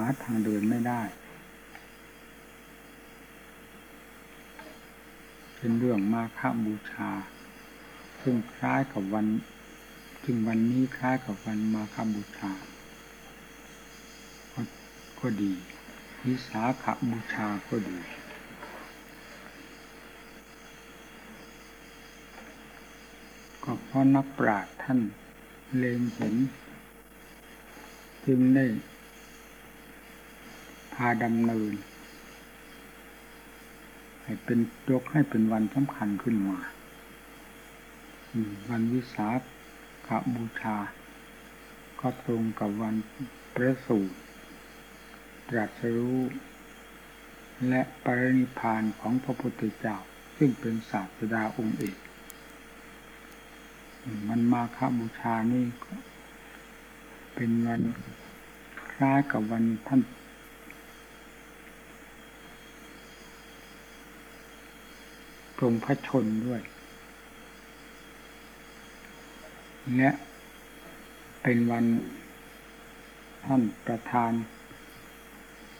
าทางเดินไม่ได้ เป็นเรื่องมาฆบูชา ซึ่งคล้ายกับวันจึงวันนี้คล้ายกับวันมาฆบูชาก็ก็ดีวิสาขบูชาก็ดีก็เพราะนักปราชญ์ท่านเล็งเห็น จึงได้ พาดำเนิน ให้เป็นยกให้เป็นวันสำคัญขึ้นมาวันวิสาขบูชา ก็ตรงกับวันประสูติตรัสรู้ และปรินิพานของพระพุทธเจ้า ซึ่งเป็นศาสดาองค์เอกมันมาคบูชานี่เป็นวันคล้ายกับวันท่าน ปรงพระชนด้วย และเป็นวันท่านประธาน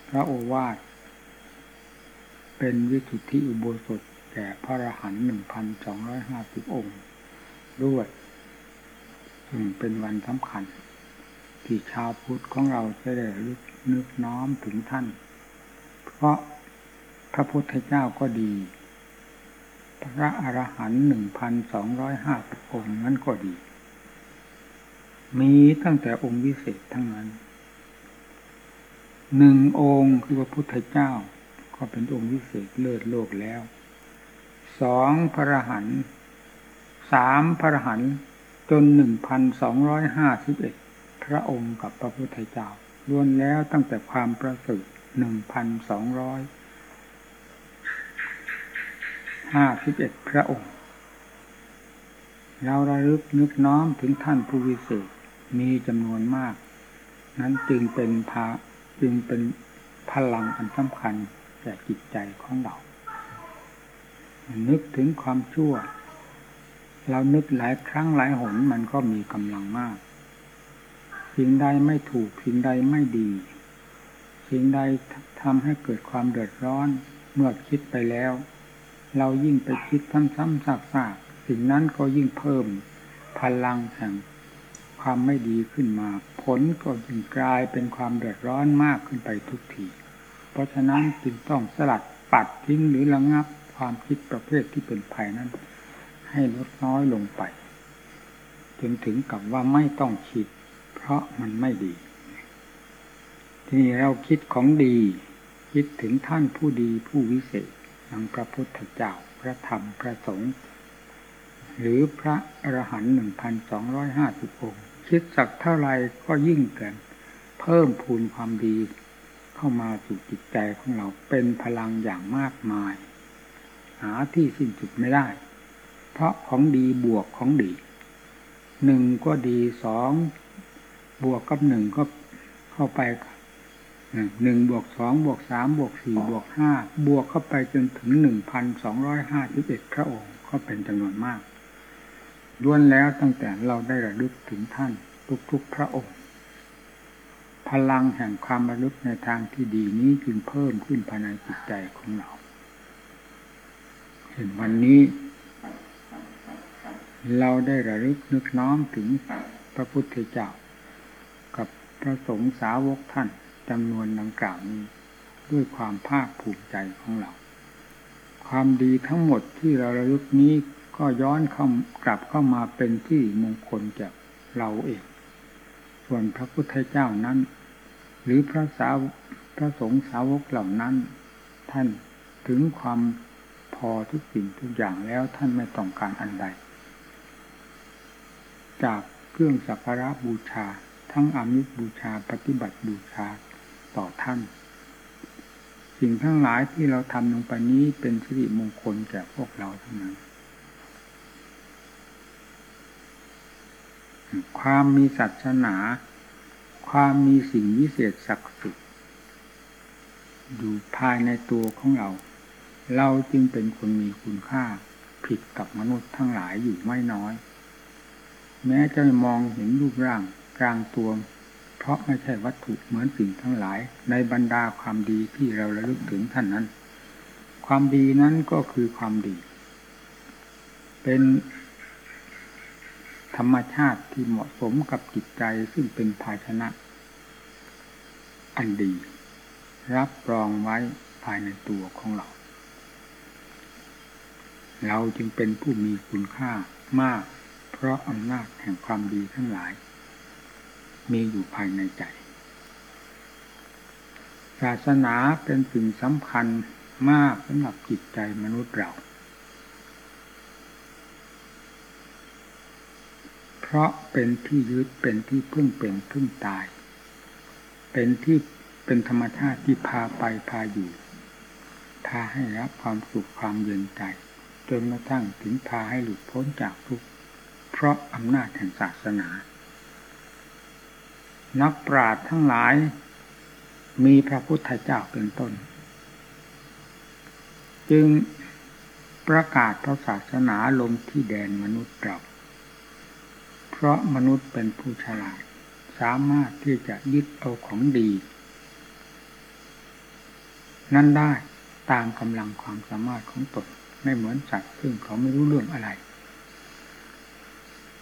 พระโอวาท เป็นวิสุทธิอุโบสถแก่พระอรหันต์หนึ่งพันสองร้อยห้าสิบองค์ด้วยซึ่งเป็นวันสำคัญ ที่ชาวพุทธของเราจะได้ลึกนึกน้อมถึงท่าน เพราะพระพุทธเจ้าก็ดี พระอรหันต์หนึ่งพันสองร้อยห้าสิบองค์นั้นก็ดี มีตั้งแต่องค์วิเศษทั้งนั้นหนึ่งองค์คือพระพุทธเจ้า ก็เป็นองค์วิเศษเลิศโลกแล้วสองพระอรหันต์สามพระอรหันต์จนหนึ่งพันสองร้อยห้าสิบเอ็ดพระองค์กับพระพุทธเจ้าล้วนแล้วตั้งแต่ความประเสริฐหนึ่งพันสองร้อย ห้าสิบเอ็ดพระองค์ เราระลึกนึกน้อมถึงท่านผู้วิเศษมีจำนวนมาก นั้นจึงเป็นพาจึงเป็นพลังอันสำคัญแก่จิตใจของเรา นึกถึงความชั่ว เรานึกหลายครั้งหลายหนมันก็มีกำลังมาก สิ่งใดไม่ถูกสิ่งใดไม่ดี สิ่งใดทำให้เกิดความเดือดร้อนเมื่อคิดไปแล้ว เรายิ่งไปคิดซ้ำๆซากๆสิ่งนั้นก็ยิ่งเพิ่มพลังแห่งความไม่ดีขึ้นมา ผลก็ยิ่งกลายเป็นความเดือดร้อนมากขึ้นไปทุกที เพราะฉะนั้นจึงต้องสลัดปัดทิ้งหรือระงับความคิดประเภทที่เป็นภัยนั้น ให้ลดน้อยลงไป จนถึงกับว่าไม่ต้องคิด เพราะมันไม่ดี ทีนี้เราคิดของดี คิดถึงท่านผู้ดีผู้วิเศษ อย่างพระพุทธเจ้า พระธรรม พระสงฆ์หรือพระอรหันต์หนึ่งพันสองร้อยห้าสิบองค์ คิดสักเท่าไรก็ยิ่งเกินเพิ่มพูนความดีเข้ามาสู่จิตใจของเราเป็นพลังอย่างมากมาย หาที่สิ้นสุดไม่ได้ เพราะของดีบวกของดีหนึ่งก็ดีสองบวกกับหนึ่งก็เข้าไป หนึ่งบวกสองบวกสามบวกสี่บวกห้าบวกเข้าไปจนถึงหนึ่งพันสองร้อยห้าสิบเอ็ดพระองค์ก็เป็นจำนวนมากล้วนแล้วตั้งแต่เราได้ระลึกถึงท่านทุกๆพระองค์ พลังแห่งความระลึกในทางที่ดีนี้จึงเพิ่มขึ้นภายในจิตใจของเรา เห็นวันนี้ เราได้ระลึกนึกน้อมถึงพระพุทธเจ้า กับพระสงฆ์สาวกท่าน จำนวนดังกล่าวนี้ ด้วยความภาคภูมิใจของเรา ความดีทั้งหมดที่เราระลึกนี้ก็ย้อนเข้ากลับเข้ามาเป็นที่มงคลแก่เราเอง ส่วนพระพุทธเจ้านั้น หรือพระสาวพระสงฆ์สาวกเหล่านั้น ท่านถึงความพอทุกสิ่งทุกอย่างแล้วท่านไม่ต้องการอันใด จากเครื่องสักการะบูชา ทั้งอามิสบูชา ปฏิบัติบูชา ต่อท่าน สิ่งทั้งหลายที่เราทำลงไปนี้เป็นสิริมงคลแก่พวกเราทั้งนั้นความมีศาสนา ความมีสิ่งวิเศษศักดิ์สิทธิ์อยู่ภายในตัวของเรา เราจึงเป็นคนมีคุณค่าผิดกับมนุษย์ทั้งหลายอยู่ไม่น้อย แม้จะมองเห็นรูปร่างกลางตัว ราะไม่ใช่วัตถุเหมือนสิ่งทั้งหลาย ในบรรดาความดีที่เราระลึกถึงท่านนั้น ความดีนั้นก็คือความดี เป็นธรรมชาติที่เหมาะสมกับจิตใจซึ่งเป็นภาชนะ อันดี รับรองไว้ภายในตัวของเรา เราจึงเป็นผู้มีคุณค่ามาก เพราะอำนาจแห่งความดีทั้งหลาย มีอยู่ภายในใจ ศาสนาเป็นสิ่งสำคัญมากสำหรับจิตใจมนุษย์เรา เพราะเป็นที่ยึดเป็นที่พึ่งเป็นพึ่งตาย เป็นที่เป็นธรรมชาติที่พาไปพาอยู่ พาให้รับความสุขความเย็นใจ จนกระทั่งถึงพาให้หลุดพ้นจากทุกข์เพราะอำนาจแห่งศาสนา นักปราชญ์ทั้งหลาย มีพระพุทธเจ้าเป็นต้น จึงประกาศพระศาสนาลงที่แดนมนุษย์เราเพราะมนุษย์เป็นผู้ฉลาด สามารถที่จะยึดเอาของดี นั่นได้ตามกำลังความสามารถของตนไม่เหมือนสัตว์ซึ่งเขาไม่รู้เรื่องอะไร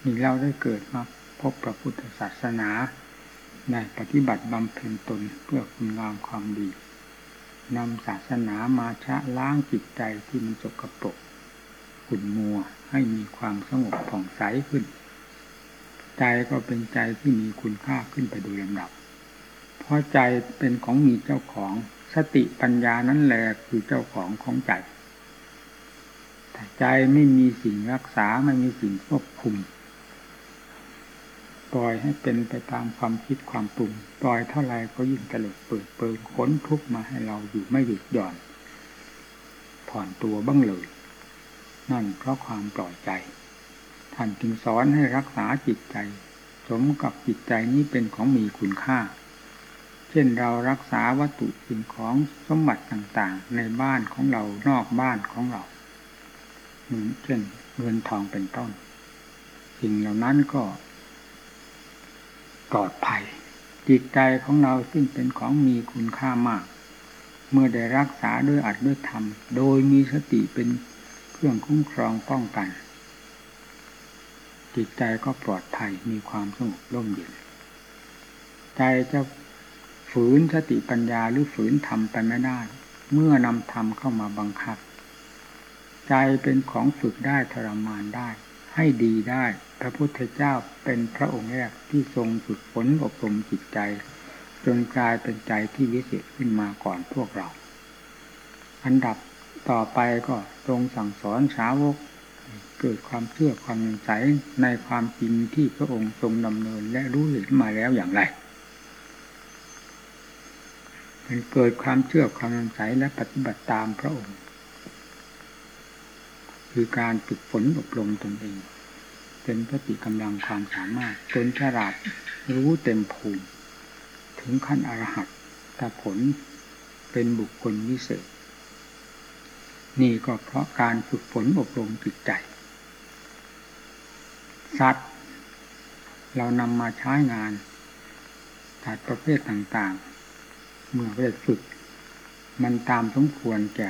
นี่เราได้เกิดมาพบพระพุทธศาสนา ในปฏิบัติบำเพ็ญตนเพื่อคุณงามความดีนำศาสนามาชะล้างจิตใจที่มันจกกระปรกขุ่นมัวให้มีความสงบผ่องใสขึ้น ใจก็เป็นใจที่มีคุณค่าขึ้นไปโดยลำดับ เพราะใจเป็นของมีเจ้าของสติปัญญานั้นแหละคือเจ้าของของใจแต่ใจไม่มีสิ่งรักษาไม่มีสิ่งควบคุม ปล่อยให้เป็นไปตามความคิดความปรุงปล่อยเท่าไรก็ยิ่งตลดเปิดเปิดขนทุกมาให้เราอยู่ไม่หยุดหย่อน ผ่อนตัวบ้างเลย นั่นเพราะความปล่อยใจ ท่านจึงสอนให้รักษาจิตใจ สมกับจิตใจนี้เป็นของมีคุณค่า เช่นเรารักษาวัตถุสิ่งของสมบัติต่างๆ ในบ้านของเรานอกบ้านของเราเช่นเงินทองเป็นต้น สิ่งเหล่านั้นก็ ปลอดภัย จิตใจของเราซึ่งเป็นของมีคุณค่ามาก เมื่อได้รักษาด้วยอัดด้วยธรรม โดยมีสติเป็นเครื่องคุ้มครองป้องกัน จิตใจก็ปลอดภัยมีความสงบร่มเย็น ใจจะฝืนสติปัญญาหรือฝืนธรรมไปไม่ได้ เมื่อนำธรรมเข้ามาบังคับ ใจเป็นของฝึกได้ทรมานได้ ให้ดีได้ พระพุทธเจ้าเป็นพระองค์แรกที่ทรงฝึกฝนอบรมจิตใจ จนกลายเป็นใจที่วิเศษขึ้นมาก่อนพวกเรา อันดับต่อไปก็ทรงสั่งสอนสาวก เกิดความเชื่อความใสในความจริงที่พระองค์ทรงดำเนินและรู้เห็นมาแล้วอย่างไรมันเกิดความเชื่อความใสและปฏิบัติตามพระองค์ คือการฝึกฝนอบรมตนเอง เป็นพติกำลังความสามารถจนฉลาดรู้เต็มภูมิ ถึงขั้นอรหัตต่ผลเป็นบุคคลวิเศษ นี่ก็เพราะการฝึกฝนอบรมจิตใจสัตว์เรานำมาใช้งานสัตว์ประเภทต่างๆ เมื่อได้ฝึก มันตามสมควรแก่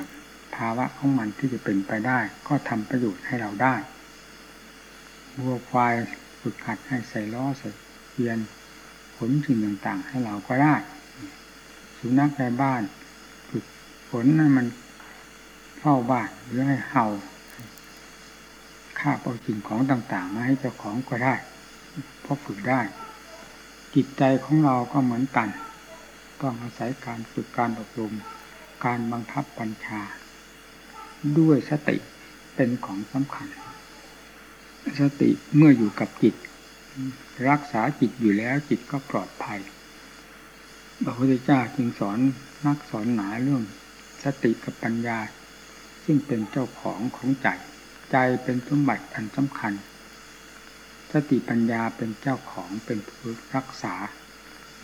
ภาวะของมันที่จะเป็นไปได้ ก็ทำประโยชน์ให้เราได้วัวควายฝึกขัดให้ใส่ล้อใส่เยียนผลสิ่งต่างๆ ให้เราก็ได้สุนัขในบ้านฝึกผลนั้นมันเข้าบ้านหรือให้เห่าาบเอาสิ่งของต่างๆ มาให้เจ้าของก็ได้เพราะฝึกได้ จิตใจของเราก็เหมือนกัน ต้องอาศัยการฝึกการอบรม การบังคับบัญชา ด้วยสติเป็นของสำคัญ สติเมื่ออยู่กับจิต รักษาจิตอยู่แล้วจิตก็ปลอดภัยพระพุทธเจ้าจึงสอนนักสอนหนาเรื่องสติกับปัญญา ซึ่งเป็นเจ้าของของใจ ใจเป็นสมบัติอันสำคัญ สติปัญญาเป็นเจ้าของเป็นผู้รักษา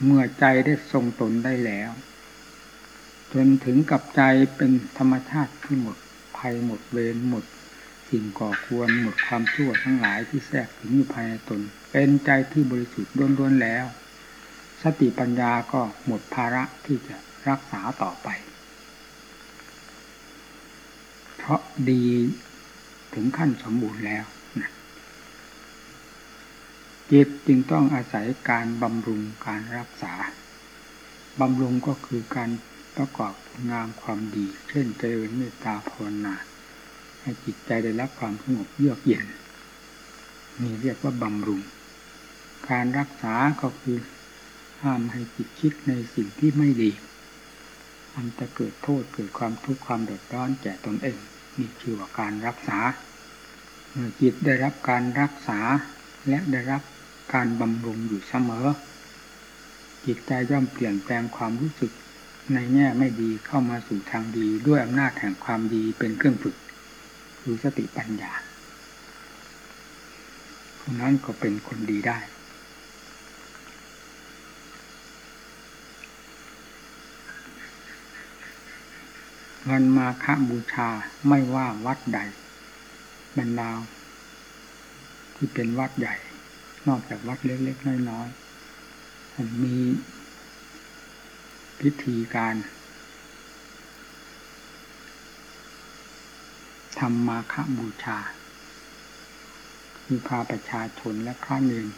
เมื่อใจได้ทรงตนได้แล้ว จนถึงกับใจเป็นธรรมชาติที่หมด ภัยหมดเวรหมดสิ่งก่อควรหมดความชั่วทั้งหลายที่แทรกถึงอยู่ภายในตน เป็นใจที่บริสุทธิ์ล้วนๆแล้วสสติปัญญาก็หมดภาระที่จะรักษาต่อไป เพราะดีถึงขั้นสมบูรณ์แล้วนะจิตจึงต้องอาศัยการบำรุงการรักษา บำรุงก็คือการ ประกอบงามความดี เช่นเจริญเมตตาภาวนาให้จิตใจได้รับความสงบเยือกเย็นนี่เรียกว่าบำรุง การรักษาก็คือห้ามให้จิตคิดในสิ่งที่ไม่ดีมันจะเกิดโทษเกิดความทุกข์ความเดือดร้อนแก่ตนเองนี่คือว่าการรักษาเมื่อจิตได้รับการรักษาและได้รับการบำรุงอยู่เสมอ จิตใจย่อมเปลี่ยนแปลงความรู้สึก ในแง่ไม่ดีเข้ามาสู่ทางดีด้วยอำนาจแห่งความดีเป็นเครื่องฝึก คือสติปัญญาคนนั้นก็เป็นคนดีได้ วันมาฆบูชาไม่ว่าวัดใดบรรดาที่เป็นวัดใหญ่ นอกจากวัดเล็กๆน้อยๆมี พิธีการทำมาฆบูชาคือพาประชาชนและพระเนร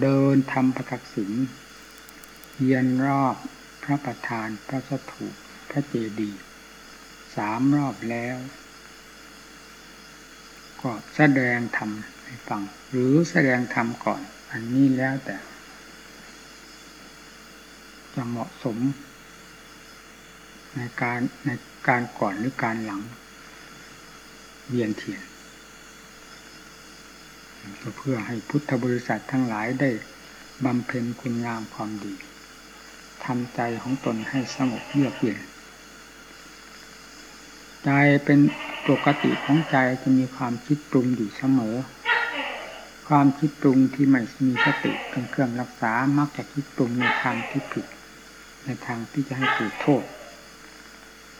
เดินทำประทักษิณเยียนรอบพระประธานพระสถูปพระเจดีย์สามรอบแล้ว ก็แสดงธรรมให้ฟัง หรือแสดงธรรมก่อน อันนี้แล้วแต่ จะเหมาะสม ในการในการก่อนหรือการหลัง เวียนเทียนเพื่อให้พุทธบริษัททั้งหลายได้บำเพ็ญคุณงามความดีทำใจของตนให้สงบเยือกเย็นใจเป็นปกติของใจจะมีความคิดปรุงอยู่เสมอ ความคิดปรุงที่ไม่มีสติเป็นเครื่องรักษามักจะคิดปรุงในทางที่ผิด ในทางที่จะให้เกิดโทษ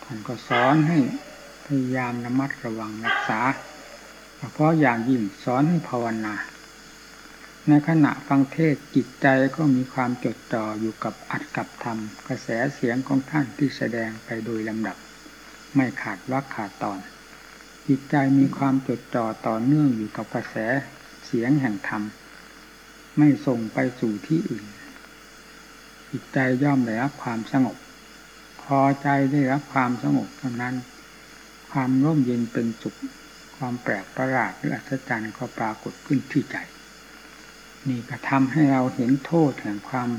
ท่านก็สอนให้พยายามระมัดระวังรักษาเฉพาะอย่างยิ่งสอนให้ภาวนา ในขณะฟังเทศจิตใจก็มีความจดจ่ออยู่กับอัดกับธรรม กระแสเสียงของท่านที่แสดงไปโดยลำดับ ไม่ขาดวักขาดตอน จิตใจมีความจดจ่อต่อเนื่องอยู่กับกระแสเสียงแห่งธรรม ไม่ส่งไปสู่ที่อื่น จิตใจย่อมได้รับความสงบ พอใจได้รับความสงบเท่านั้น ความร่มเย็นเป็นสุข ความแปลกประหลาดหรืออัศจรรย์ก็ปรากฏขึ้นที่ใจ นี่ก็ทำให้เราเห็นโทษแห่งความ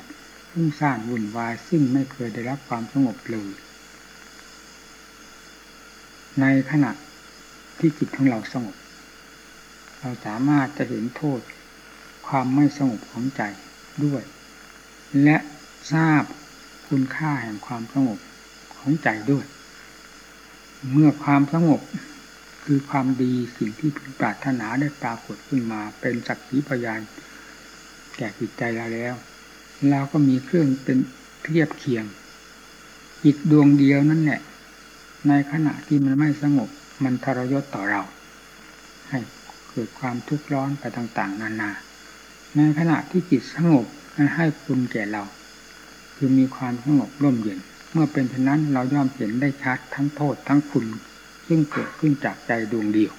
ฟุ้งซ่านวุ่นวายซึ่งไม่เคยได้รับความสงบเลยในขณะที่จิตของเราสงบ เราสามารถจะเห็นโทษ ความไม่สงบของใจด้วย และ ทราบคุณค่าแห่งความสงบของใจด้วย เมื่อความสงบคือความดีสิ่งที่พึงปรารถนาได้ปรากฏขึ้นมา เป็นสักขีพยานแก่จิตใจเราแล้วเราก็มีเครื่องเป็นเทียบเคียงจิตดวงเดียวนั่นแหละในขณะที่มันไม่สงบ มันทรยศต่อเรา ให้เกิดความทุกข์ร้อนไปต่าง ๆ นานา ในขณะที่จิตสงบมันให้คุณแก่เรา คือมีความสงบร่มเย็น เมื่อเป็นเช่นนั้นเราย่อมเห็นได้ชัดทั้งโทษทั้งคุณ ซึ่งเกิดขึ้นจากใจดวงเดียว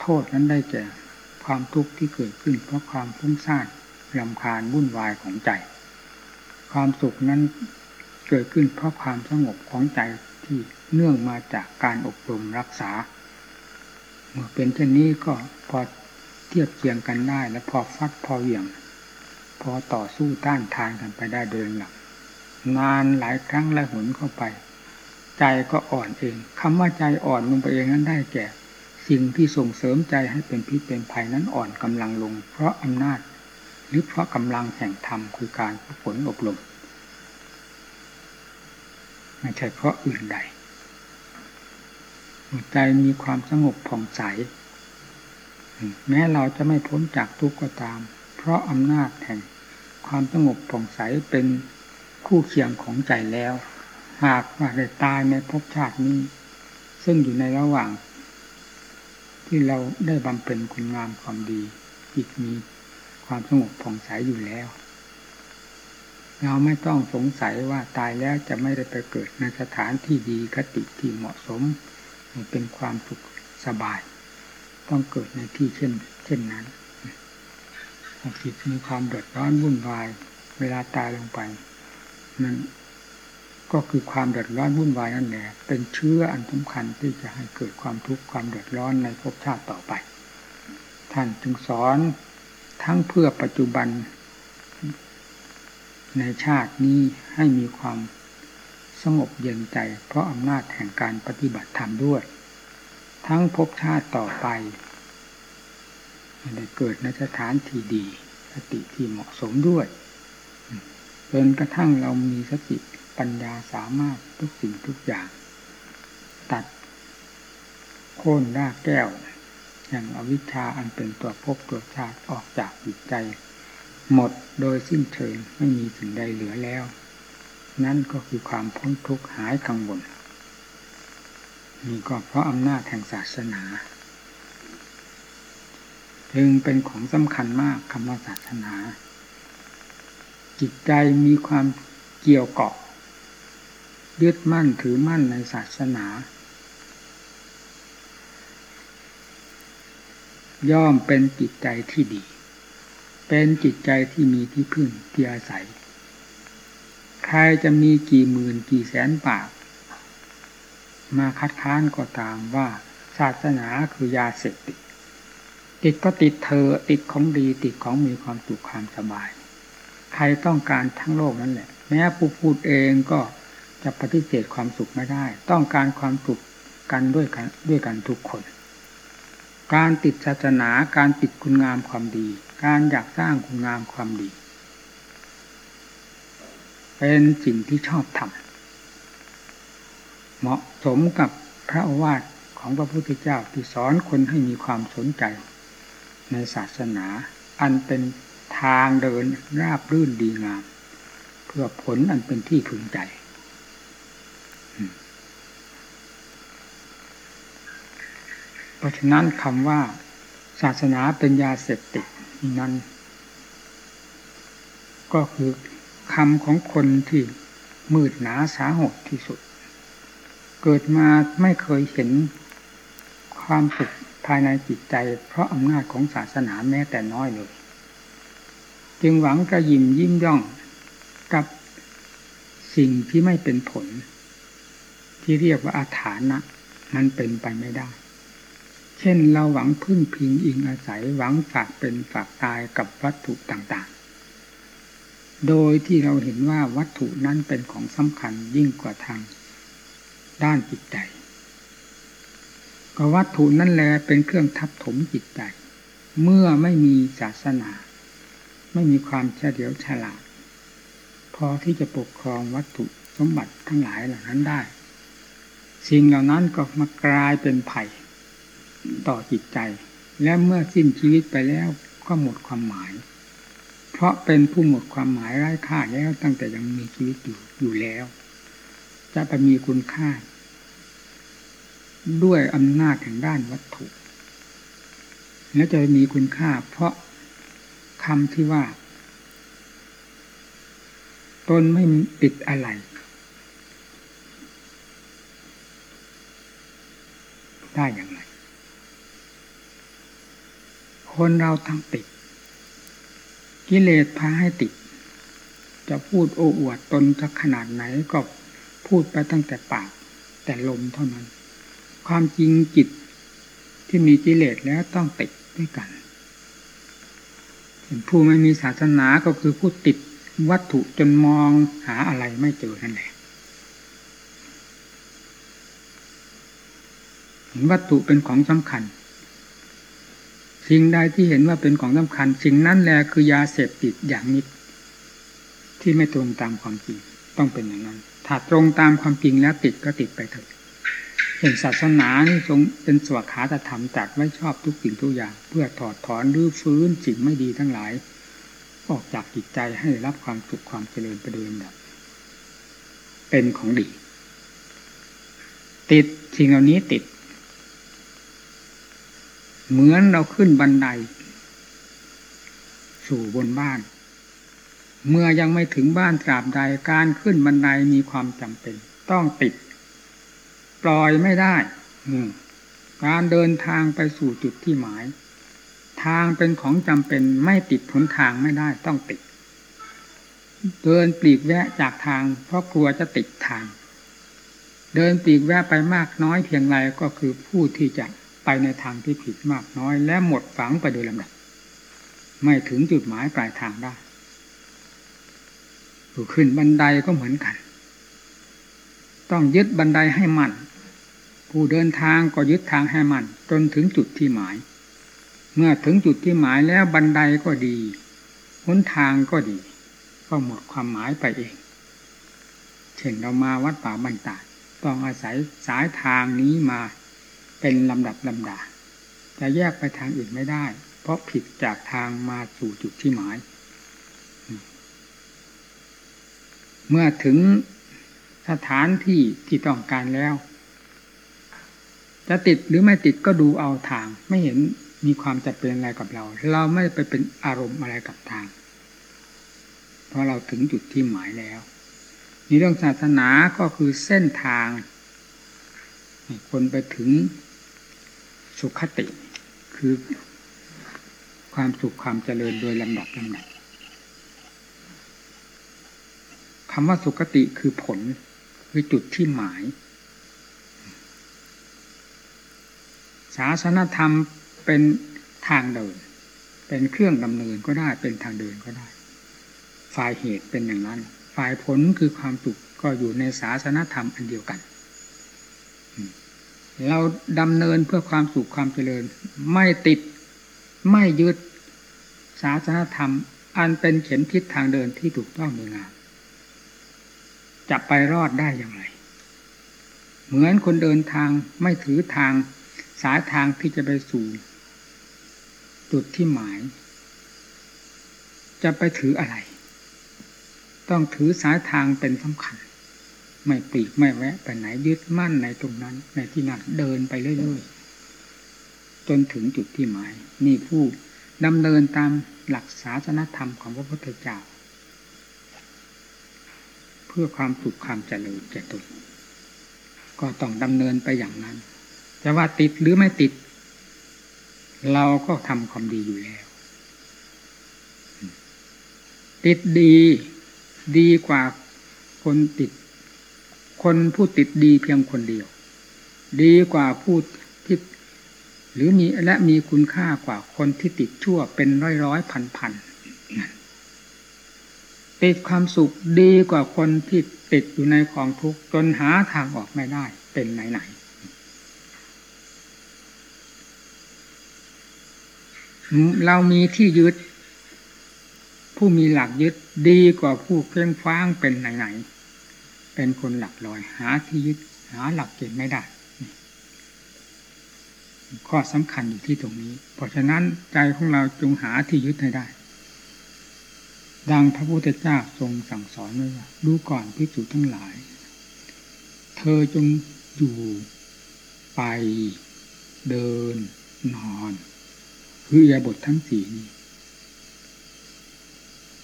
โทษนั้นได้แก่ความทุกข์ที่เกิดขึ้นเพราะความฟุ้งซ่านรำคาญวุ่นวายของใจ ความสุขนั้นเกิดขึ้นเพราะความสงบของใจที่เนื่องมาจากการอบรมรักษา เมื่อเป็นเช่นนี้ก็พอเทียบเคียงกันได้และพอฟัดพอเหวี่ยง พอต่อสู้ต้านทานกันไปได้โดยหลักนานหลายครั้งและหนเข้าไป ใจก็อ่อนเองคำว่าใจอ่อนลงไปเองนั้นได้แก่ สิ่งที่ส่งเสริมใจให้เป็นพิษเป็นภัยนั้นอ่อนกำลังลง เพราะอำนาจ หรือเพราะกำลังแห่งธรรมคือการผลอบรมไม่ใช่เพราะอื่นใดใจมีความสงบผ่องใส แม้เราจะไม่พ้นจากทุกข์ก็ตาม เพราะอำนาจแห่งความสงบผ่องใสเป็นคู่เคียงของใจแล้ว หากว่าได้ตายในภพชาตินี้ ซึ่งอยู่ในระหว่าง ที่เราได้บำเพ็ญคุณงามความดีจิตมีความสงบผ่องใสอยู่แล้ว เราไม่ต้องสงสัยว่าตายแล้วจะไม่ได้ไปเกิดในสถานที่ดีคติที่เหมาะสมเป็นความสุขสบาย ต้องเกิดในที่เช่น เช่นนั้น จิตมีความเดือดร้อนวุ่นวาย เวลาตายลงไปนั่นก็คือความเดือดร้อนวุ่นวายนั่นแหละเป็นเชื้ออันสำคัญที่จะให้เกิดความทุกข์ความเดือดร้อนในภพชาติต่อไป ท่านจึงสอนทั้งเพื่อปัจจุบัน ในชาตินี้ให้มีความสงบเย็นใจ เพราะอำนาจแห่งการปฏิบัติธรรมด้วย ทั้งภพชาติต่อไป เกิดในสถานที่ดี สติที่เหมาะสมด้วยจนกระทั่งเรามีสติปัญญาสามารถทุกสิ่งทุกอย่าง ตัดโค่นรากแก้ว อย่างอวิชชาอันเป็นตัวภพตัวชาติออกจากจิตใจ หมดโดยสิ้นเชิงไม่มีสิ่งใดเหลือแล้ว นั่นก็คือความพ้นทุกข์หายกังวลนี่ก็เพราะอำนาจแห่งศาสนา จึงเป็นของสำคัญมากคำว่าศาสนา จิตใจมีความเกี่ยวเกาะยึดมั่นถือมั่นในศาสนา ย่อมเป็นจิตใจที่ดี เป็นจิตใจที่มีที่พึ่งที่อาศัย ใครจะมีกี่หมื่นกี่แสนปาก มาคัดค้านก็ตามว่าศาสนาคือยาเสพติด ติดก็ติดเธอติดของดี ติดของมีความสุขความสบาย ใครต้องการทั้งโลกนั่นแหละ แม้ผู้พูดเองก็จะปฏิเสธความสุขไม่ได้ ต้องการความสุขกันด้วยกันด้วยกันทุกคน การติดศาสนาการติดคุณงามความดี การอยากสร้างคุณงามความดี เป็นสิ่งที่ชอบทำเหมาะสมกับพระอาวาสของพระพุทธเจ้าที่สอนคนให้มีความสนใจ ในศาสนา อันเป็นทางเดินราบรื่นดีงาม เพื่อผลอันเป็นที่พึงใจเพราะฉะนั้นคำว่าศาสนาเป็นยาเสพติดนั้น ก็คือคำของคนที่มืดหนาสาหดที่สุด เกิดมาไม่เคยเห็นความสุข ภายในจิตใจ เพราะอำนาจของศาสนาแม้แต่น้อยเลย จึงหวังกระยิมยิ้มย่องกับสิ่งที่ไม่เป็นผล ที่เรียกว่าอาถานะมันเป็นไปไม่ได้ เช่นเราหวังพึ่งพิงอิงอาศัยหวังฝากเป็นฝากตายกับวัตถุต่างๆ โดยที่เราเห็นว่าวัตถุนั้นเป็นของสำคัญยิ่งกว่าทางด้านจิตใจ ก็วัตถุนั่นแหละเป็นเครื่องทับถมจิตใจ เมื่อไม่มีศาสนา ไม่มีความเฉลียวฉลาด พอที่จะปกครองวัตถุสมบัติทั้งหลายเหล่านั้นได้ สิ่งเหล่านั้นก็มากลายเป็นไผ่ต่อจิตใจ และเมื่อสิ้นชีวิตไปแล้วก็หมดความหมาย เพราะเป็นผู้หมดความหมายไร้ค่าแล้วตั้งแต่ยังมีชีวิตอยู่อยู่แล้ว จะไปมีคุณค่า ด้วยอำนาจแห่งด้านวัตถุ และจะมีคุณค่า เพราะคำที่ว่า ตนไม่ติดอะไร ได้อย่างไร คนเราทั้งติด กิเลสพาให้ติด จะพูดโอ้อวดตนจะขนาดไหนก็พูดไปตั้งแต่ปาก แต่ลมเท่านั้น ความจริงจิตที่มีกิเลสแล้วต้องติดด้วยกันผู้ไม่มีศาสนาก็คือผู้ติดวัตถุจนมองหาอะไรไม่เจอนั่นแหละวัตถุเป็นของสำคัญ สิ่งใดที่เห็นว่าเป็นของสำคัญ สิ่งนั้นแหละคือยาเสพติดอย่างนิดที่ไม่ตรงตามความจริงต้องเป็นอย่างนั้น ถ้าตรงตามความจริงแล้วติดก็ติดไปเถอะ เห็นศาสนานี่ทรงเป็นสวขาตธรรมจัดไว้ชอบทุกสิ่งทุกอย่าง เพื่อถอดถอนรื้อฟื้นสิ่งไม่ดีทั้งหลาย ออกจากจิตใจให้รับความสุขความเจริญประเดิมแบบเป็นของดี ติดสิ่งเหล่านี้ติด เหมือนเราขึ้นบันได สู่บนบ้าน เมื่อยังไม่ถึงบ้านตราบใดการขึ้นบันไดมีความจำเป็น ต้องติด ปล่อยไม่ได้การเดินทางไปสู่จุดที่หมาย ทางเป็นของจำเป็นไม่ติดผลทางไม่ได้ต้องติด เดินปลีกแวะจากทาง เพราะกลัวจะติดทาง เดินปลีกแวะไปมากน้อยเพียงไรก็คือผู้ที่จะไปในทางที่ผิดมากน้อย และหมดฝังไปโดยลำดับไม่ถึงจุดหมายปลายทางได้ขึ้นบันไดก็เหมือนกัน ต้องยึดบันไดให้มั่นผู้เดินทางก็ยึดทางให้มั่นจนถึงจุดที่หมาย เมื่อถึงจุดที่หมายแล้วบันไดก็ดีหนทางก็ดี ก็หมดความหมายไปเอง เช่นเรามาวัดป่าบันตาต้องอาศัยสายทางนี้มาเป็นลำดับลำดา จะแยกไปทางอื่นไม่ได้ เพราะผิดจากทางมาสู่จุดที่หมาย เมื่อถึง สถานที่ที่ต้องการแล้ว จะติดหรือไม่ติดก็ดูเอาทาง ไม่เห็นมีความจะเป็นอะไรกับเรา เราไม่ไปเป็นอารมณ์อะไรกับทาง เพราะเราถึงจุดที่หมายแล้วในเรื่องศาสนาก็คือเส้นทางคนไปถึงสุขติ คือความสุขความเจริญโดยลำดับลำดับคำว่าสุคติคือผล คือจุดที่หมาย ศาสนธรรมเป็นทางเดิน เป็นเครื่องดำเนินก็ได้เป็นทางเดินก็ได้ ฝ่ายเหตุเป็นอย่างนั้น ฝ่ายผลคือความสุขก็อยู่ในศาสนธรรมอันเดียวกัน เราดำเนินเพื่อความสุขความเจริญ ไม่ติดไม่ยึดศาสนธรรม อันเป็นเข็มทิศทางเดินที่ถูกต้องดีงาม จะไปรอดได้อย่างไร เหมือนคนเดินทางไม่ถือทางสายทางที่จะไปสู่ จุดที่หมาย จะไปถืออะไร ต้องถือสายทางเป็นสำคัญ ไม่ปีกไม่แวะไปไหนยึดมั่นในตรงนั้น ในที่นั้นเดินไปเรื่อยๆจนถึงจุดที่หมาย นี่ผู้ดำเนินตามหลักศาสนธรรมของพระพุทธเจ้า พื่อความสุขความเจริญแก่ตนก็ต้องดำเนินไปอย่างนั้นจะว่าติดหรือไม่ติด เราก็ทำความดีอยู่แล้ว ติดดีดีกว่าคนติด คนผู้ติดดีเพียงคนเดียว ดีกว่าผู้ที่หรือมีและมีคุณค่ากว่าคนที่ติดชั่วเป็นร้อยร้อยพันพัน ติดความสุขดีกว่าคนที่ติดอยู่ในของทุกข์จนหาทางออกไม่ได้เป็นไหนไหนเรามีที่ยึด ผู้มีหลักยึดดีกว่าผู้เคร่งฟ้างเป็นไหนไหนเป็นคนหลักลอยหาที่ยึดหาหลักเกณฑ์ไม่ได้ข้อสำคัญอยู่ที่ตรงนี้ เพราะฉะนั้นใจของเราจงหาที่ยึดให้ได้ ดังพระพุทธเจ้าทรงสั่งสอนไว้ว่าดูก่อนพิจูทั้งหลาย เธอจงอยู่ไปเดินนอนคืออยาบททั้งสี่นี้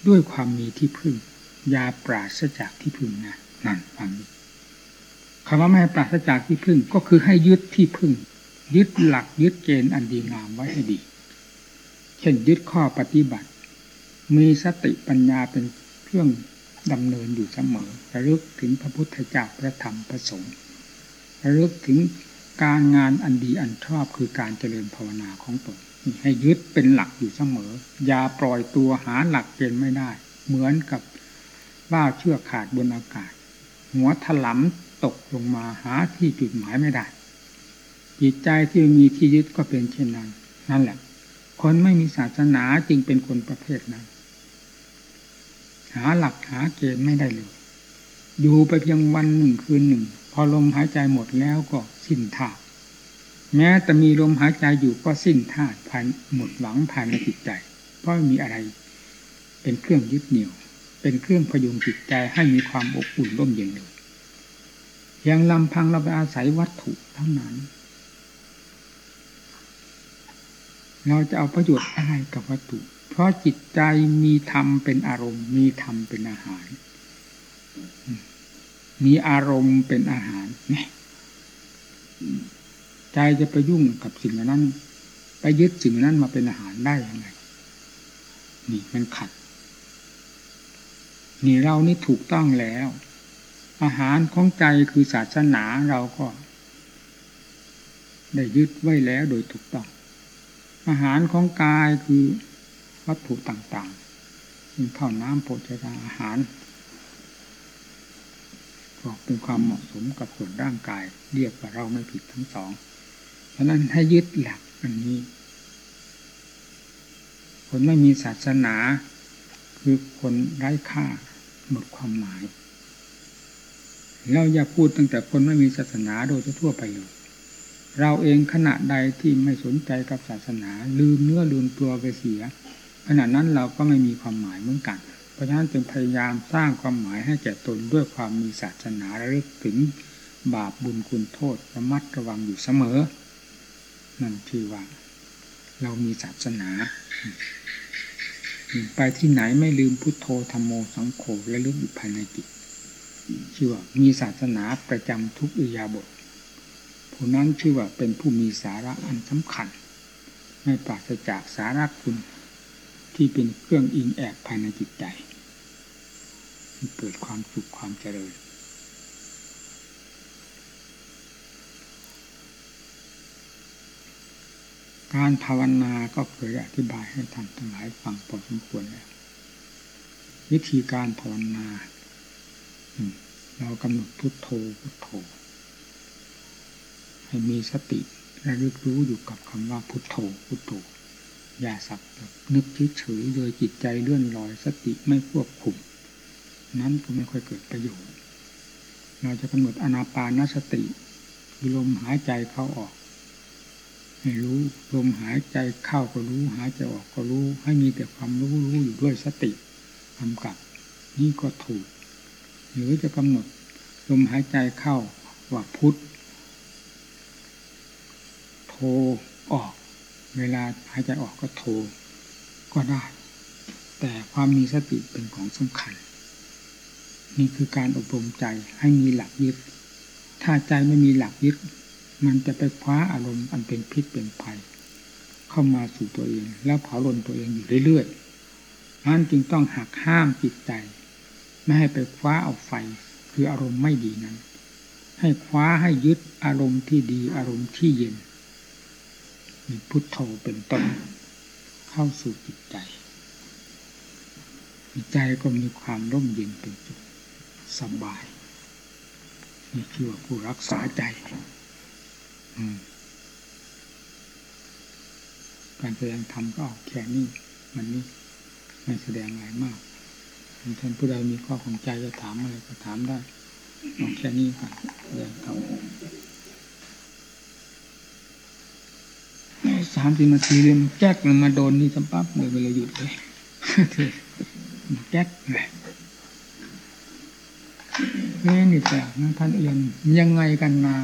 ด้วยความมีที่พึ่งยาปราศจากที่พึ่งนะนั่นฟังคำว่าไม่ปราศจากที่พึ่งก็คือให้ยึดที่พึ่ง ยึดหลักยึดเกณฑ์อันดีงามไว้ให้ดี เช่นยึดข้อปฏิบัติ มีสติปัญญาเป็นเครื่องดำเนินอยู่เสมอระลึกถึงพระพุทธเจ้าพระธรรมพระสงฆ์ระลึกถึงการงานอันดีอันชอบคือการเจริญภาวนาของตนให้ยึดเป็นหลักอยู่เสมอ อย่าปล่อยตัวหาหลักเกณฑ์ไม่ได้ เหมือนกับบ้าเชือกขาดบนอากาศ หัวถลำตกลงมาหาที่จุดหมายไม่ได้ จิตใจที่มีที่ยึดก็เป็นเช่นนั้น นั่นแหละ คนไม่มีศาสนาจึงเป็นคนประเภทนั้น หาหลักหาเกณฑ์ไม่ได้เลยอยู่ไปเพียงวันหนึ่งคืนหนึ่ง พอลมหายใจหมดแล้วก็สิ้นธาตุแม้แต่มีลมหายใจอยู่ก็สิ้นธาตุภายหมดหวังภายในจิตใจ เพราะมีอะไร เป็นเครื่องยึดเหนี่ยว เป็นเครื่องพยุงจิตใจให้มีความอบอุ่นร่มเย็นเลยยังลำพังเราไปอาศัยวัตถุเท่านั้น เราจะเอาประโยชน์อะไรกับวัตถุ เพราะจิตใจมีธรรมเป็นอารมณ์ มีธรรมเป็นอาหาร มีอารมณ์เป็นอาหารเนี่ยใจจะไปยุ่งกับสิ่งนั้น ไปยึดสิ่งนั้นมาเป็นอาหารได้ยังไงนี่มันขัด นี่เรานี่ถูกต้องแล้ว อาหารของใจคือศาสนาเราก็ ได้ยึดไว้แล้วโดยถูกต้อง อาหารของกายคือ วัตถุต่างๆมีข้าวน้ำโภชนาอาหารก็เป็นความเหมาะสมกับส่วนร่างกาย เรียกว่าเราไม่ผิดทั้งสอง เพราะนั้นให้ยึดหลักอันนี้ คนไม่มีศาสนา คือคนไร้ค่าหมดความหมายเราอย่าพูดตั้งแต่คนไม่มีศาสนาโดยทั่วไปเลยเราเองขณะใดที่ไม่สนใจกับศาสนา ลืมเนื้อลืมตัวไปเสีย ขณะนั้นเราก็ไม่มีความหมายเหมือนกัน เพราะฉะนั้นจึงพยายามสร้างความหมายให้แก่ตนด้วยความมีศาสนาระลึกถึงบาปบุญคุณโทษระมัดระวังอยู่เสมอ นั่นคือว่า เรามีศาสนา ไปที่ไหนไม่ลืมพุทโธธรรมโมสังโฆและลึกอยู่ภายในจิตชื่อว่ามีศาสนาประจำทุกอิยาบทผู้นั้นชื่อว่าเป็นผู้มีสาระอันสำคัญ ไม่ปราศจากสาระคุณ ที่เป็นเครื่องอิงแอบภายในจิตใจเกิดความสุขความเจริญการภาวนาก็เคยอธิบายให้ท่านทั้งหลายฟังพอสมควรแล้ววิธีการภาวนาเรากำหนดพุทโธพุทโธ ให้มีสติระลึกรู้อยู่กับคำว่าพุทโธพุทโธ อย่าสักนึกเฉยๆโดยจิตใจเลื่อนลอยสติไม่ควบคุม นั้นก็ไม่ค่อยเกิดประโยชน์ เราจะกำหนดอนาปานสติลมหายใจเข้าออก ให้รู้ลมหายใจเข้าก็รู้ หายใจออกก็รู้ ให้มีแต่ความรู้รู้อยู่ด้วยสติกำกับ นี่ก็ถูก หรือจะกำหนดลมหายใจเข้าว่าพุทธโทออก เวลาหายใจออกก็โทก็ได้ แต่ความมีสติเป็นของสำคัญ นี่คือการอบรมใจให้มีหลักยึด ถ้าใจไม่มีหลักยึด มันจะไปคว้าอารมณ์อันเป็นพิษเป็นภัย เข้ามาสู่ตัวเอง แล้วเผาลนตัวเองอยู่เรื่อยๆนั้นจึงต้องหักห้ามจิตใจ ไม่ให้ไปคว้าเอาไฟ คืออารมณ์ไม่ดีนั้น ให้คว้าให้ยึดอารมณ์ที่ดีอารมณ์ที่เย็น มีพุทโธเป็นต้นเข้าสู่จิตใจใจก็มีความร่มเย็นเป็นสุขสบายนี่คือว่าผู้รักษาใจการแสดงธรรมก็ออกแค่นี้มันนี้ไม่แสดงอะไรมากท่านผู้ใดมีข้อของใจจะถามอะไรก็ถามได้ออกแค่นี้ค่ะแสดงธรรม สามสิบนาทีเลยมันแจ๊กมันมาโดนนี่สัมปั๊บเลยเลยหยุดเลยแจ๊กเลยนี่นี่แปลกนะท่านเอียนยังไงกันมา